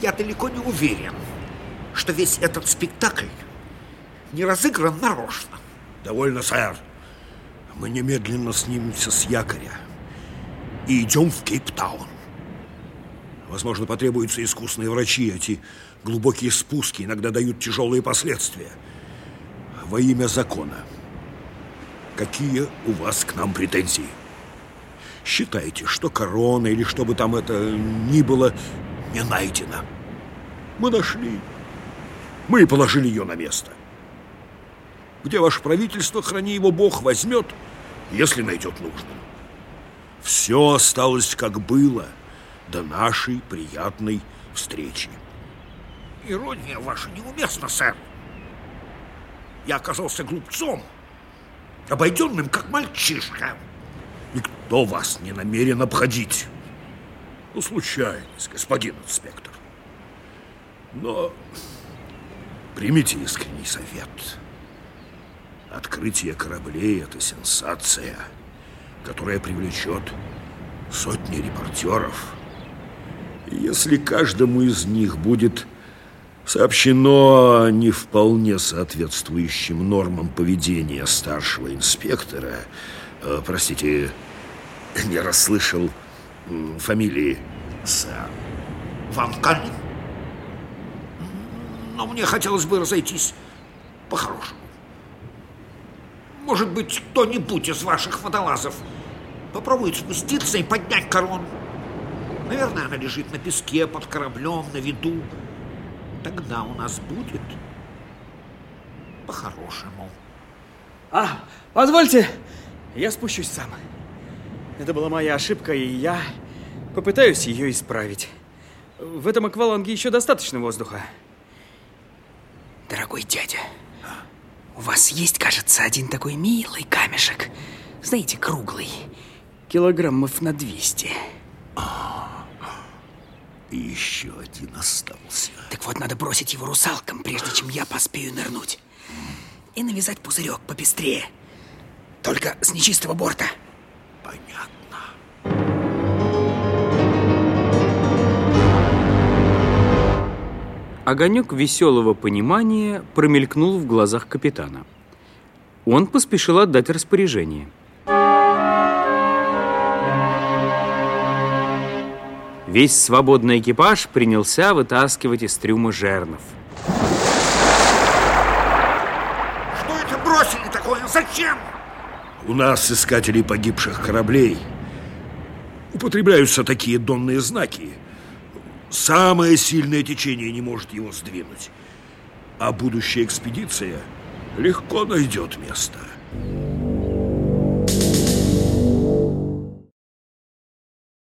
Я далеко не уверен, что весь этот спектакль не разыгран нарочно. Довольно, сэр. Мы немедленно снимемся с якоря и идем в Кейптаун. Возможно, потребуются искусные врачи. Эти глубокие спуски иногда дают тяжелые последствия. Во имя закона. Какие у вас к нам претензии? Считайте, что корона или что бы там это ни было, не найдено. Мы нашли. Мы положили ее на место. Где ваше правительство, храни его Бог, возьмет, если найдет нужным. Все осталось, как было, до нашей приятной встречи. Ирония ваша неуместна, сэр. Я оказался глупцом, обойденным, как мальчишка. Никто вас не намерен обходить. Ну, случайность, господин инспектор. Но примите искренний совет. Открытие кораблей – это сенсация, которая привлечет сотни репортеров. Если каждому из них будет сообщено не вполне соответствующим нормам поведения старшего инспектора, э, простите, не расслышал фамилии, сэр. Ван Каллен? Но мне хотелось бы разойтись по-хорошему. Может быть, кто-нибудь из ваших водолазов попробует спуститься и поднять корону. Наверное, она лежит на песке под кораблем, на виду. Тогда у нас будет по-хорошему. А, позвольте, я спущусь сам. Это была моя ошибка, и я попытаюсь ее исправить. В этом акваланге еще достаточно воздуха. Дорогой дядя, у вас есть, кажется, один такой милый камешек. Знаете, круглый. Килограммов на 200. И еще один остался. Так вот, надо бросить его русалкам, прежде чем я поспею нырнуть. И навязать пузырек попестрее. Только с нечистого борта. Понятно. Огонек веселого понимания промелькнул в глазах капитана. Он поспешил отдать распоряжение. Весь свободный экипаж принялся вытаскивать из трюма жернов. Что это бросили такое? Зачем? У нас, искателей погибших кораблей, употребляются такие донные знаки – Самое сильное течение не может его сдвинуть. А будущая экспедиция легко найдет место.